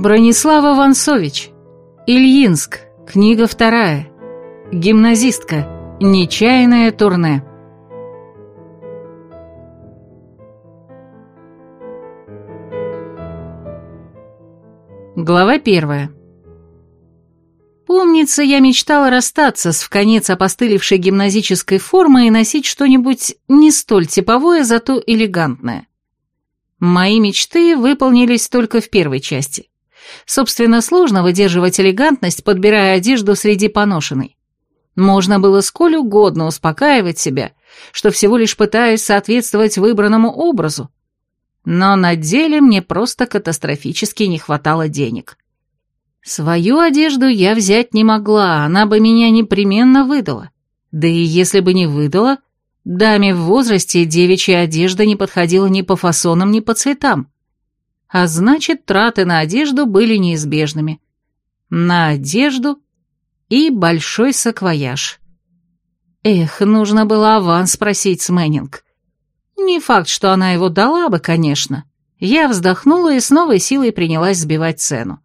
Бронислава Вансович. Ильинск. Книга вторая. Гимназистка. Нечаянное турне. Глава первая. Помнится, я мечтала расстаться с вконец опостылевшей гимназической формой и носить что-нибудь не столь типовое, зато элегантное. Мои мечты выполнились только в первой части. Собственно, сложно выдерживать элегантность, подбирая одежду среди поношенной. Можно было сколь угодно успокаивать себя, что всего лишь пытаюсь соответствовать выбранному образу. Но на деле мне просто катастрофически не хватало денег. Свою одежду я взять не могла, она бы меня непременно выдала. Да и если бы не выдала, даме в возрасте девичья одежда не подходила ни по фасонам, ни по цветам а значит, траты на одежду были неизбежными. На одежду и большой саквояж. Эх, нужно было аванс спросить с Мэннинг. Не факт, что она его дала бы, конечно. Я вздохнула и с новой силой принялась сбивать цену.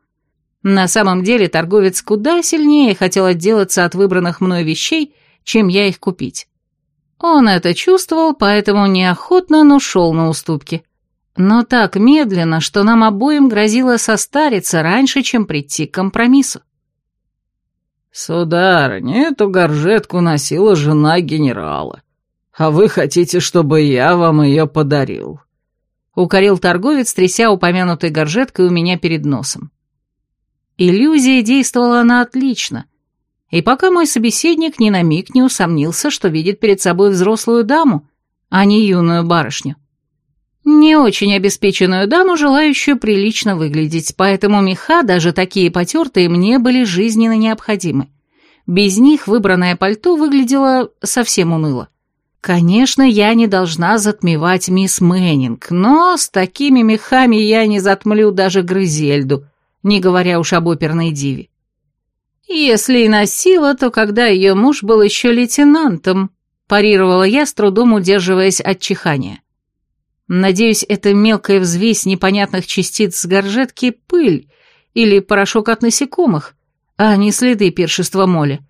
На самом деле торговец куда сильнее хотел отделаться от выбранных мной вещей, чем я их купить. Он это чувствовал, поэтому неохотно, но шел на уступки но так медленно, что нам обоим грозило состариться раньше, чем прийти к компромиссу. «Сударыня, эту горжетку носила жена генерала, а вы хотите, чтобы я вам ее подарил?» Укорил торговец, тряся упомянутой горжеткой у меня перед носом. Иллюзия действовала она отлично, и пока мой собеседник ни на миг не усомнился, что видит перед собой взрослую даму, а не юную барышню. Не очень обеспеченную даму, желающую прилично выглядеть, поэтому меха, даже такие потертые, мне были жизненно необходимы. Без них выбранное пальто выглядело совсем уныло. Конечно, я не должна затмевать мисс Мэннинг, но с такими мехами я не затмлю даже Грызельду, не говоря уж об оперной диве. Если и носила, то когда ее муж был еще лейтенантом, парировала я, с трудом удерживаясь от чихания. Надеюсь, это мелкая взвесь непонятных частиц с горжетки — пыль или порошок от насекомых, а не следы пиршества моли.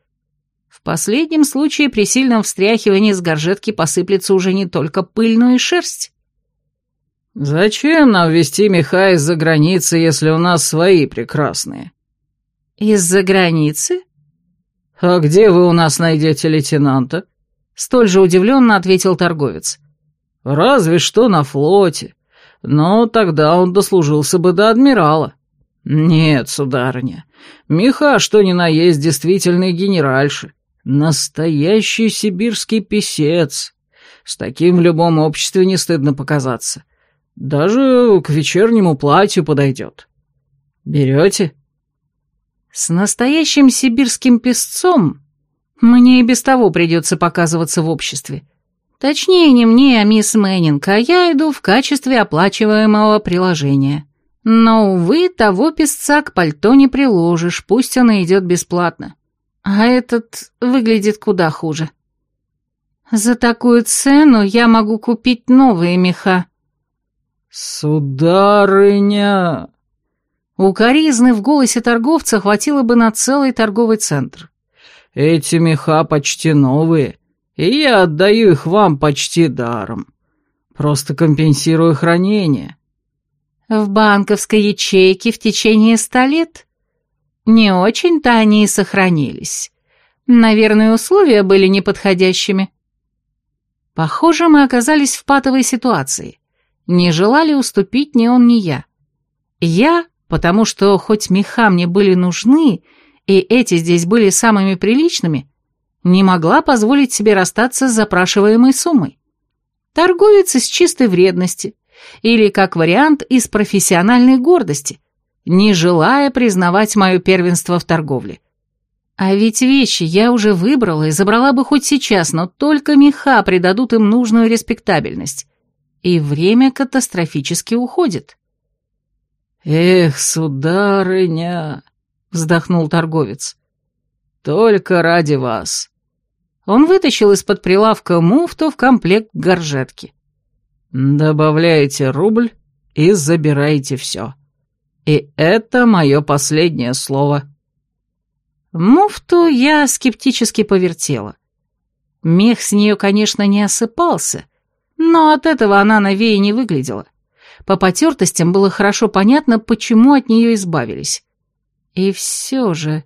В последнем случае при сильном встряхивании с горжетки посыплется уже не только пыль, но и шерсть. «Зачем нам везти меха из-за границы, если у нас свои прекрасные?» «Из-за границы?» «А где вы у нас найдете лейтенанта?» Столь же удивленно ответил торговец. Разве что на флоте. Но тогда он дослужился бы до адмирала. Нет, сударыня, Миха, что ни на есть, действительный генеральши. Настоящий сибирский писец. С таким в любом обществе не стыдно показаться. Даже к вечернему платью подойдет. Берете? С настоящим сибирским песцом мне и без того придется показываться в обществе. Точнее, не мне, а мисс Мэннинг, а я иду в качестве оплачиваемого приложения. Но, увы, того песца к пальто не приложишь, пусть он и идет бесплатно. А этот выглядит куда хуже. За такую цену я могу купить новые меха. «Сударыня!» У коризны в голосе торговца хватило бы на целый торговый центр. «Эти меха почти новые, и я отдаю их вам почти даром. Просто компенсирую хранение». «В банковской ячейке в течение ста лет? Не очень-то они и сохранились. Наверное, условия были неподходящими». Похоже, мы оказались в патовой ситуации. Не желали уступить ни он, ни я. Я, потому что хоть меха мне были нужны, и эти здесь были самыми приличными, не могла позволить себе расстаться с запрашиваемой суммой. Торговец из чистой вредности или, как вариант, из профессиональной гордости, не желая признавать мое первенство в торговле. А ведь вещи я уже выбрала и забрала бы хоть сейчас, но только меха придадут им нужную респектабельность. И время катастрофически уходит. «Эх, сударыня!» — вздохнул торговец. «Только ради вас. Он вытащил из-под прилавка муфту в комплект горжетки. «Добавляете рубль и забираете все». И это мое последнее слово. Муфту я скептически повертела. Мех с нее, конечно, не осыпался, но от этого она новее не выглядела. По потертостям было хорошо понятно, почему от нее избавились. И все же...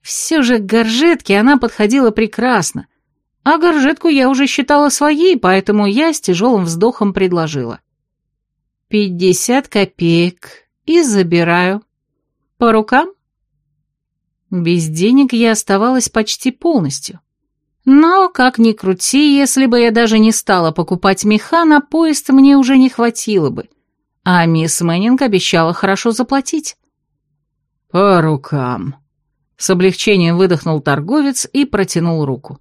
Все же к горжетке она подходила прекрасно, а горжетку я уже считала своей, поэтому я с тяжелым вздохом предложила. «Пятьдесят копеек и забираю. По рукам?» Без денег я оставалась почти полностью. Но, как ни крути, если бы я даже не стала покупать меха, на поезд мне уже не хватило бы. А мисс Мэннинг обещала хорошо заплатить. «По рукам», — с облегчением выдохнул торговец и протянул руку.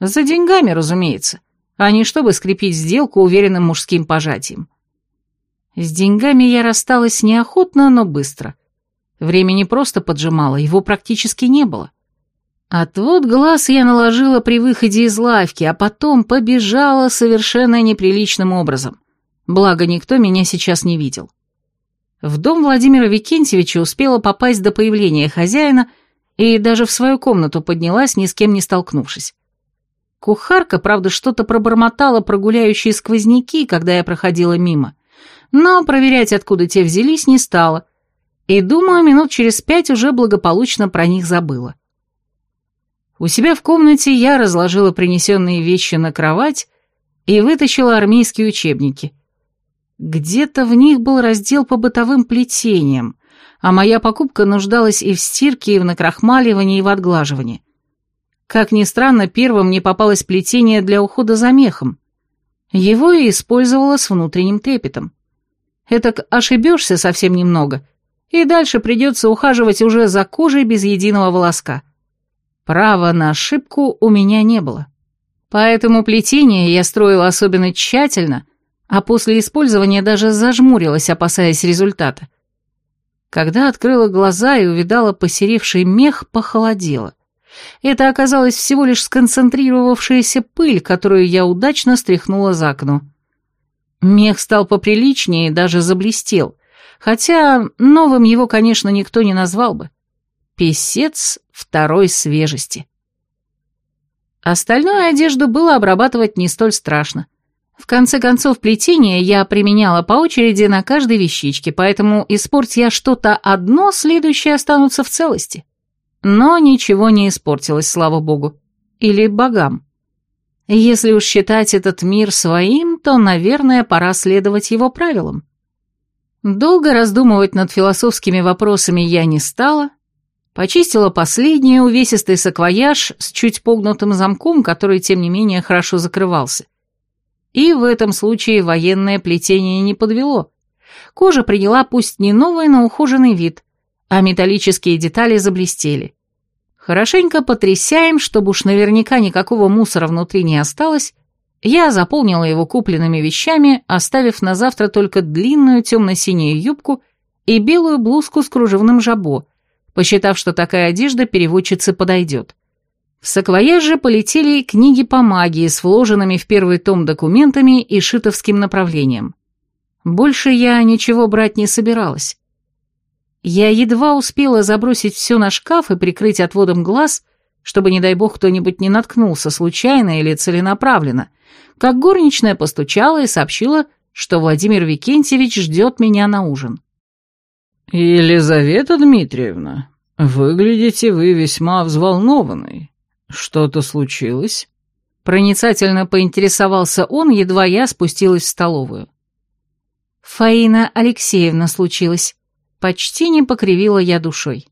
За деньгами, разумеется, а не чтобы скрепить сделку уверенным мужским пожатием. С деньгами я рассталась неохотно, но быстро. Времени просто поджимало, его практически не было. Отвод глаз я наложила при выходе из лавки, а потом побежала совершенно неприличным образом. Благо, никто меня сейчас не видел. В дом Владимира Викентьевича успела попасть до появления хозяина и даже в свою комнату поднялась, ни с кем не столкнувшись. Кухарка, правда, что-то пробормотала про гуляющие сквозняки, когда я проходила мимо, но проверять, откуда те взялись, не стала, и, думаю, минут через пять уже благополучно про них забыла. У себя в комнате я разложила принесенные вещи на кровать и вытащила армейские учебники. Где-то в них был раздел по бытовым плетениям, а моя покупка нуждалась и в стирке, и в накрахмаливании, и в отглаживании. Как ни странно, первым мне попалось плетение для ухода за мехом. Его я использовала с внутренним трепетом. Этак ошибешься совсем немного, и дальше придется ухаживать уже за кожей без единого волоска. Права на ошибку у меня не было. Поэтому плетение я строила особенно тщательно, а после использования даже зажмурилась, опасаясь результата. Когда открыла глаза и увидала посеревший мех, похолодело. Это оказалась всего лишь сконцентрировавшаяся пыль, которую я удачно стряхнула за окно. Мех стал поприличнее и даже заблестел, хотя новым его, конечно, никто не назвал бы. Песец второй свежести. Остальную одежду было обрабатывать не столь страшно. В конце концов, плетение я применяла по очереди на каждой вещичке, поэтому испорть я что-то одно, следующие останутся в целости. Но ничего не испортилось, слава богу. Или богам. Если уж считать этот мир своим, то, наверное, пора следовать его правилам. Долго раздумывать над философскими вопросами я не стала, Почистила последний увесистый саквояж с чуть погнутым замком, который, тем не менее, хорошо закрывался. И в этом случае военное плетение не подвело. Кожа приняла пусть не новый, но ухоженный вид, а металлические детали заблестели. Хорошенько потрясаем, чтобы уж наверняка никакого мусора внутри не осталось, я заполнила его купленными вещами, оставив на завтра только длинную темно-синюю юбку и белую блузку с кружевным жабо, посчитав, что такая одежда переводчице подойдет. В полетели книги по магии с вложенными в первый том документами и шитовским направлением. Больше я ничего брать не собиралась. Я едва успела забросить все на шкаф и прикрыть отводом глаз, чтобы, не дай бог, кто-нибудь не наткнулся случайно или целенаправленно, как горничная постучала и сообщила, что Владимир Викентьевич ждет меня на ужин. «Елизавета Дмитриевна, выглядите вы весьма взволнованной. Что-то случилось?» Проницательно поинтересовался он, едва я спустилась в столовую. Фаина Алексеевна случилось. Почти не покривила я душой.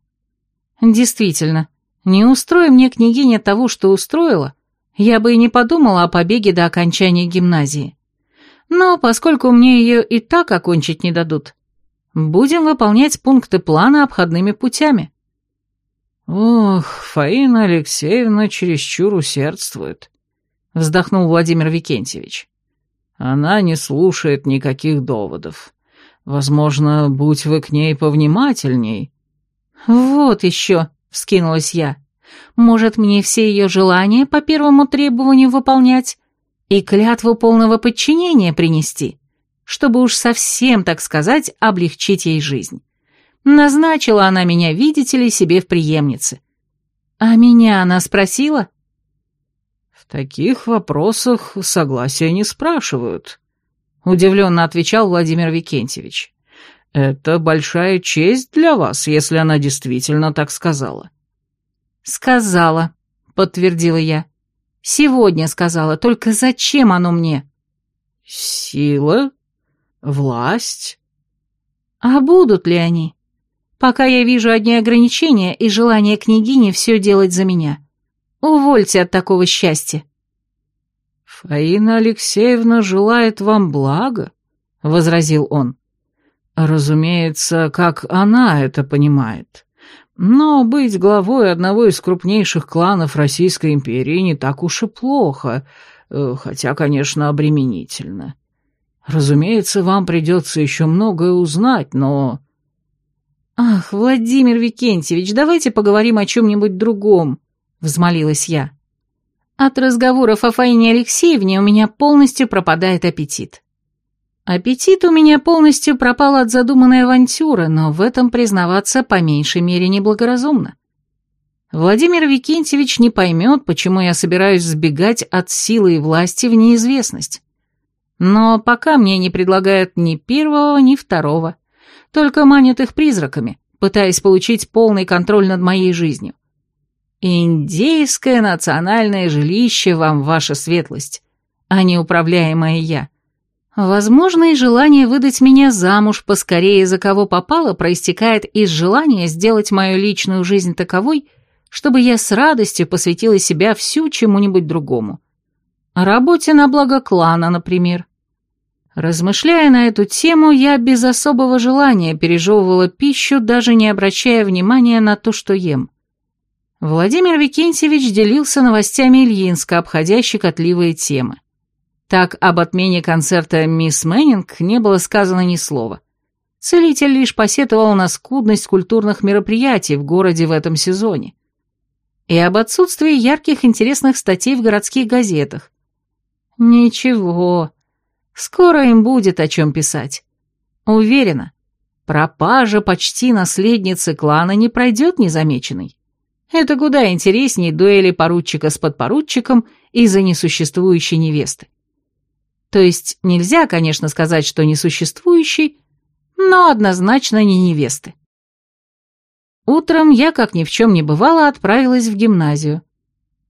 Действительно, не устрой мне княгиня того, что устроила, я бы и не подумала о побеге до окончания гимназии. Но поскольку мне ее и так окончить не дадут, Будем выполнять пункты плана обходными путями. Ох, Фаина Алексеевна чересчур усердствует, вздохнул Владимир Викентьевич. Она не слушает никаких доводов. Возможно, будь вы к ней повнимательней. Вот еще, вскинулась я. Может, мне все ее желания по первому требованию выполнять и клятву полного подчинения принести? чтобы уж совсем, так сказать, облегчить ей жизнь. Назначила она меня, видите ли, себе в преемнице. А меня она спросила? В таких вопросах согласия не спрашивают, удивленно отвечал Владимир Викентьевич. Это большая честь для вас, если она действительно так сказала. Сказала, подтвердила я. Сегодня сказала, только зачем оно мне? Сила? Власть? А будут ли они? Пока я вижу одни ограничения и желание княгини все делать за меня. Увольте от такого счастья. Фаина Алексеевна желает вам блага, — возразил он. Разумеется, как она это понимает. Но быть главой одного из крупнейших кланов Российской империи не так уж и плохо, э, хотя, конечно, обременительно. Разумеется, вам придется еще многое узнать, но... «Ах, Владимир Викентьевич, давайте поговорим о чем-нибудь другом», — взмолилась я. От разговоров о Фаине Алексеевне у меня полностью пропадает аппетит. Аппетит у меня полностью пропал от задуманной авантюры, но в этом признаваться по меньшей мере неблагоразумно. Владимир Викентьевич не поймет, почему я собираюсь сбегать от силы и власти в неизвестность. Но пока мне не предлагают ни первого, ни второго, только манят их призраками, пытаясь получить полный контроль над моей жизнью. Индейское национальное жилище вам ваша светлость, а не управляемое я. Возможно, и желание выдать меня замуж поскорее за кого попало проистекает из желания сделать мою личную жизнь таковой, чтобы я с радостью посвятила себя всю чему-нибудь другому. Работе на благо клана, например. Размышляя на эту тему, я без особого желания пережевывала пищу, даже не обращая внимания на то, что ем. Владимир Викентьевич делился новостями Ильинска, обходя щекотливые темы. Так об отмене концерта «Мисс Мэннинг» не было сказано ни слова. Целитель лишь посетовал на скудность культурных мероприятий в городе в этом сезоне. И об отсутствии ярких интересных статей в городских газетах. Ничего, скоро им будет о чем писать. Уверена, пропажа почти наследницы клана не пройдет незамеченной. Это куда интереснее дуэли поручика с подпоручиком из-за несуществующей невесты. То есть нельзя, конечно, сказать, что несуществующий, но однозначно не невесты. Утром я, как ни в чем не бывало, отправилась в гимназию.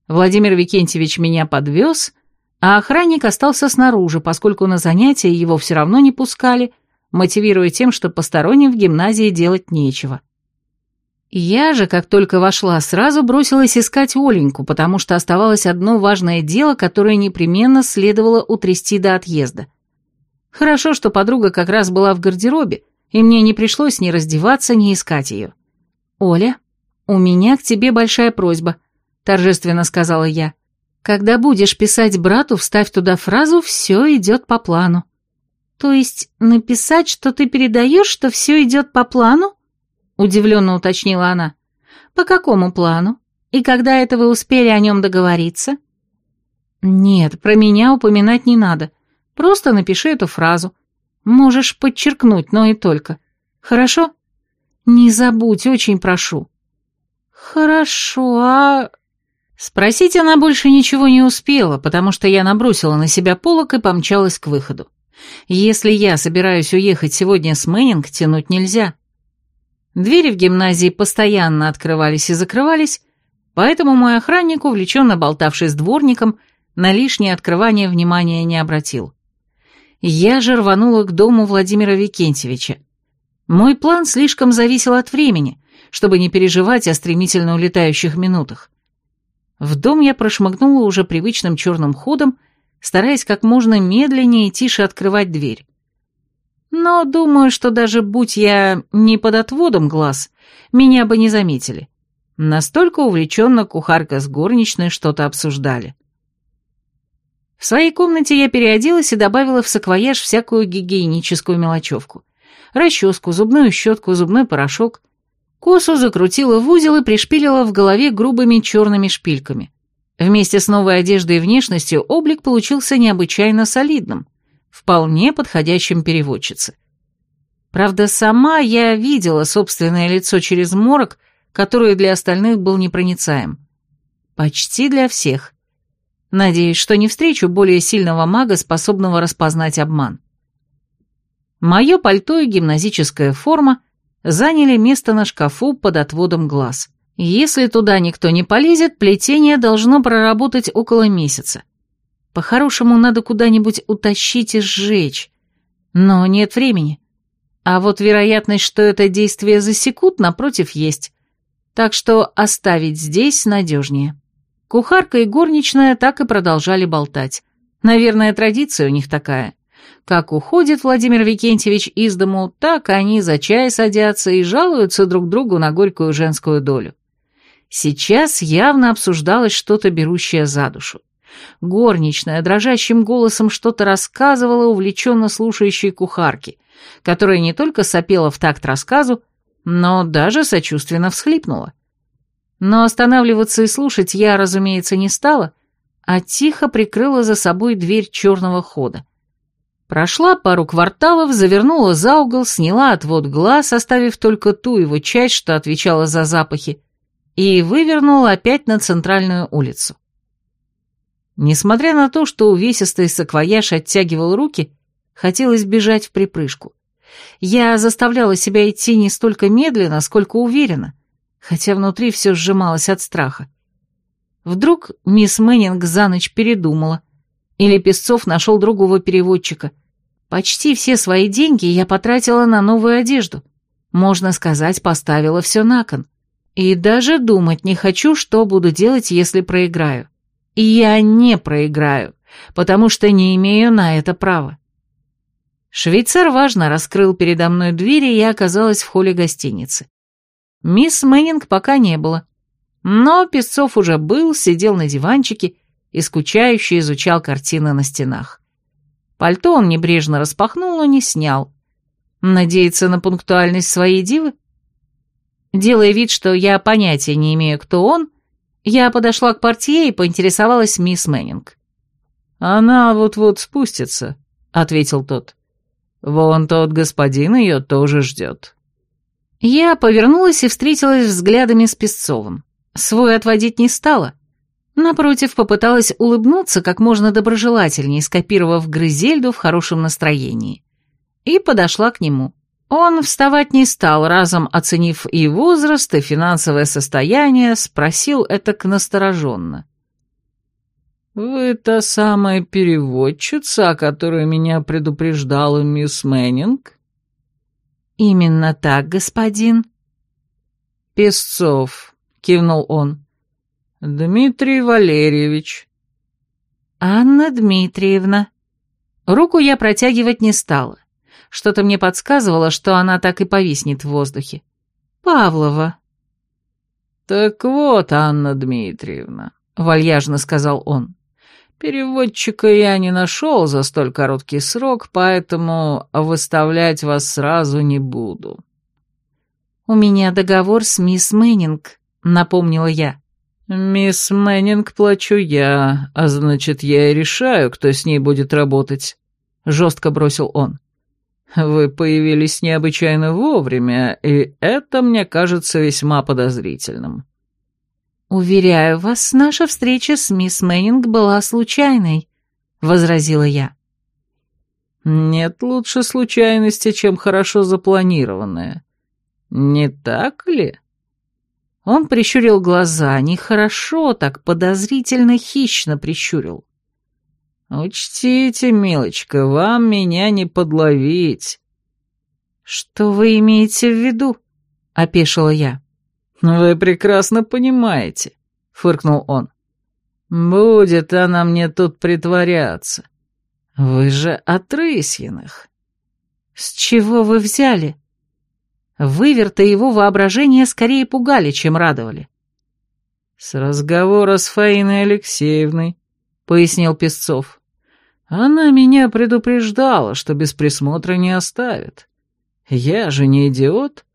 Владимир Викентьевич меня подвез, а охранник остался снаружи, поскольку на занятия его все равно не пускали, мотивируя тем, что посторонним в гимназии делать нечего. Я же, как только вошла, сразу бросилась искать Оленьку, потому что оставалось одно важное дело, которое непременно следовало утрясти до отъезда. Хорошо, что подруга как раз была в гардеробе, и мне не пришлось ни раздеваться, ни искать ее. «Оля, у меня к тебе большая просьба», — торжественно сказала я. «Когда будешь писать брату, вставь туда фразу «все идет по плану». То есть написать, что ты передаешь, что все идет по плану? Удивленно уточнила она. По какому плану? И когда это вы успели о нем договориться? Нет, про меня упоминать не надо. Просто напиши эту фразу. Можешь подчеркнуть, но и только. Хорошо? Не забудь, очень прошу. Хорошо, а... Спросить она больше ничего не успела, потому что я набросила на себя полок и помчалась к выходу. Если я собираюсь уехать сегодня с Мэннинг, тянуть нельзя. Двери в гимназии постоянно открывались и закрывались, поэтому мой охранник, увлеченно болтавший с дворником, на лишнее открывание внимания не обратил. Я же рванула к дому Владимира Викентьевича. Мой план слишком зависел от времени, чтобы не переживать о стремительно улетающих минутах. В дом я прошмыгнула уже привычным черным ходом, стараясь как можно медленнее и тише открывать дверь. Но думаю, что даже будь я не под отводом глаз, меня бы не заметили. Настолько увлеченно кухарка с горничной что-то обсуждали. В своей комнате я переоделась и добавила в саквояж всякую гигиеническую мелочевку. Расческу, зубную щетку, зубной порошок. Косу закрутила в узел и пришпилила в голове грубыми черными шпильками. Вместе с новой одеждой и внешностью облик получился необычайно солидным вполне подходящим переводчице. Правда, сама я видела собственное лицо через морок, который для остальных был непроницаем. Почти для всех. Надеюсь, что не встречу более сильного мага, способного распознать обман. Мое пальто и гимназическая форма заняли место на шкафу под отводом глаз. Если туда никто не полезет, плетение должно проработать около месяца. По-хорошему, надо куда-нибудь утащить и сжечь. Но нет времени. А вот вероятность, что это действие засекут, напротив, есть. Так что оставить здесь надежнее. Кухарка и горничная так и продолжали болтать. Наверное, традиция у них такая. Как уходит Владимир Викентьевич из дому, так они за чай садятся и жалуются друг другу на горькую женскую долю. Сейчас явно обсуждалось что-то берущее за душу. Горничная дрожащим голосом что-то рассказывала увлеченно слушающей кухарке, которая не только сопела в такт рассказу, но даже сочувственно всхлипнула. Но останавливаться и слушать я, разумеется, не стала, а тихо прикрыла за собой дверь черного хода. Прошла пару кварталов, завернула за угол, сняла отвод глаз, оставив только ту его часть, что отвечала за запахи, и вывернула опять на центральную улицу. Несмотря на то, что увесистый саквояж оттягивал руки, хотелось бежать в припрыжку. Я заставляла себя идти не столько медленно, сколько уверенно, хотя внутри все сжималось от страха. Вдруг мисс Мэннинг за ночь передумала, или Песцов нашел другого переводчика. Почти все свои деньги я потратила на новую одежду. Можно сказать, поставила все на кон. И даже думать не хочу, что буду делать, если проиграю. И я не проиграю, потому что не имею на это права. Швейцар важно раскрыл передо мной двери, и я оказалась в холле гостиницы. Мисс Мэннинг пока не было. Но Песцов уже был, сидел на диванчике и скучающе изучал картины на стенах. Пальто он небрежно распахнул, но не снял. Надеется на пунктуальность своей дивы? Делая вид, что я понятия не имею, кто он, я подошла к портье и поинтересовалась мисс Мэннинг. «Она вот-вот спустится», — ответил тот. Вон тот господин ее тоже ждет. Я повернулась и встретилась взглядами с Песцовым. Свой отводить не стала. Напротив, попыталась улыбнуться как можно доброжелательнее, скопировав Грызельду в хорошем настроении. И подошла к нему. Он вставать не стал, разом оценив и возраст, и финансовое состояние, спросил это к настороженно. «Вы та самая переводчица, о которой меня предупреждала мисс Мэннинг?» «Именно так, господин». «Песцов», — кивнул он. «Дмитрий Валерьевич». «Анна Дмитриевна». Руку я протягивать не стала. Что-то мне подсказывало, что она так и повиснет в воздухе. «Павлова». «Так вот, Анна Дмитриевна», — вальяжно сказал он. Переводчика я не нашел за столь короткий срок, поэтому выставлять вас сразу не буду». «У меня договор с мисс Мэннинг», — напомнила я. «Мисс Мэннинг плачу я, а значит, я и решаю, кто с ней будет работать», — жестко бросил он. «Вы появились необычайно вовремя, и это мне кажется весьма подозрительным». «Уверяю вас, наша встреча с мисс Мэннинг была случайной», — возразила я. «Нет лучше случайности, чем хорошо запланированная. Не так ли?» Он прищурил глаза, нехорошо так, подозрительно хищно прищурил. «Учтите, милочка, вам меня не подловить». «Что вы имеете в виду?» — опешила я. «Вы прекрасно понимаете», — фыркнул он. «Будет она мне тут притворяться. Вы же от Рысьиных». «С чего вы взяли?» Выверты его воображения скорее пугали, чем радовали. «С разговора с Фаиной Алексеевной», — пояснил Песцов. «Она меня предупреждала, что без присмотра не оставит. Я же не идиот.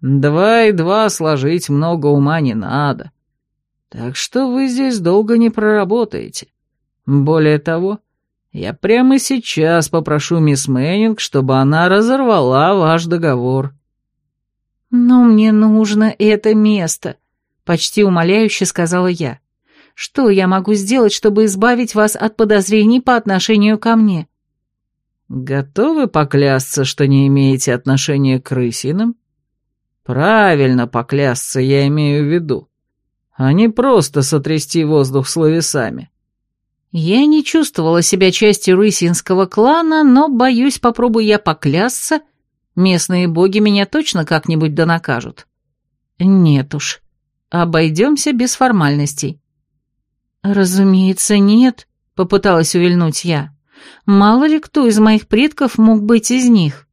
Два и два сложить много ума не надо. Так что вы здесь долго не проработаете. Более того, Я прямо сейчас попрошу мисс Мэннинг, чтобы она разорвала ваш договор». «Но мне нужно это место», — почти умоляюще сказала я. «Что я могу сделать, чтобы избавить вас от подозрений по отношению ко мне?» «Готовы поклясться, что не имеете отношения к рысинам?» «Правильно поклясться, я имею в виду, а не просто сотрясти воздух словесами». Я не чувствовала себя частью рысинского клана, но, боюсь, попробую я поклясться, местные боги меня точно как-нибудь да накажут. Нет уж, обойдемся без формальностей. Разумеется, нет, попыталась увильнуть я. Мало ли кто из моих предков мог быть из них.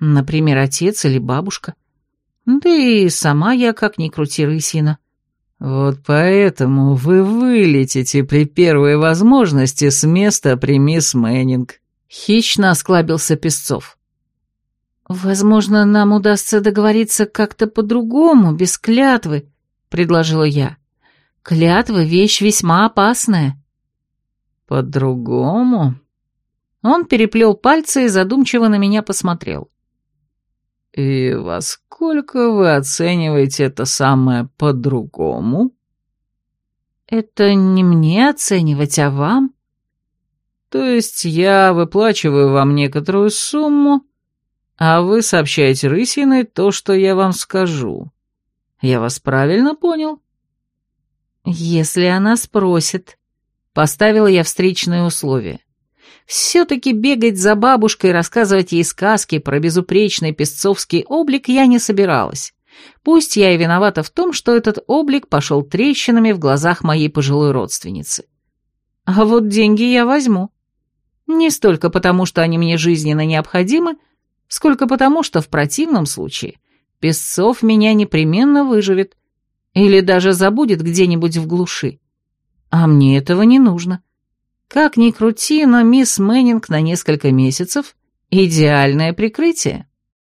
Например, отец или бабушка. Да и сама я как ни крути рысина. Вот поэтому вы вылетите при первой возможности с места при мисс Мэннинг. Хищно осклабился Песцов. «Возможно, нам удастся договориться как-то по-другому, без клятвы», — предложила я. «Клятва — вещь весьма опасная». «По-другому?» Он переплел пальцы и задумчиво на меня посмотрел. «И во сколько вы оцениваете это самое по-другому?» «Это не мне оценивать, а вам?» «То есть я выплачиваю вам некоторую сумму, а вы сообщаете Рысиной то, что я вам скажу. Я вас правильно понял?» «Если она спросит», — поставила я встречное условие. Все-таки бегать за бабушкой и рассказывать ей сказки про безупречный песцовский облик я не собиралась. Пусть я и виновата в том, что этот облик пошел трещинами в глазах моей пожилой родственницы. А вот деньги я возьму. Не столько потому, что они мне жизненно необходимы, сколько потому, что в противном случае Песцов меня непременно выживет или даже забудет где-нибудь в глуши. А мне этого не нужно. Как ни крути, но мисс Мэннинг на несколько месяцев — идеальное прикрытие.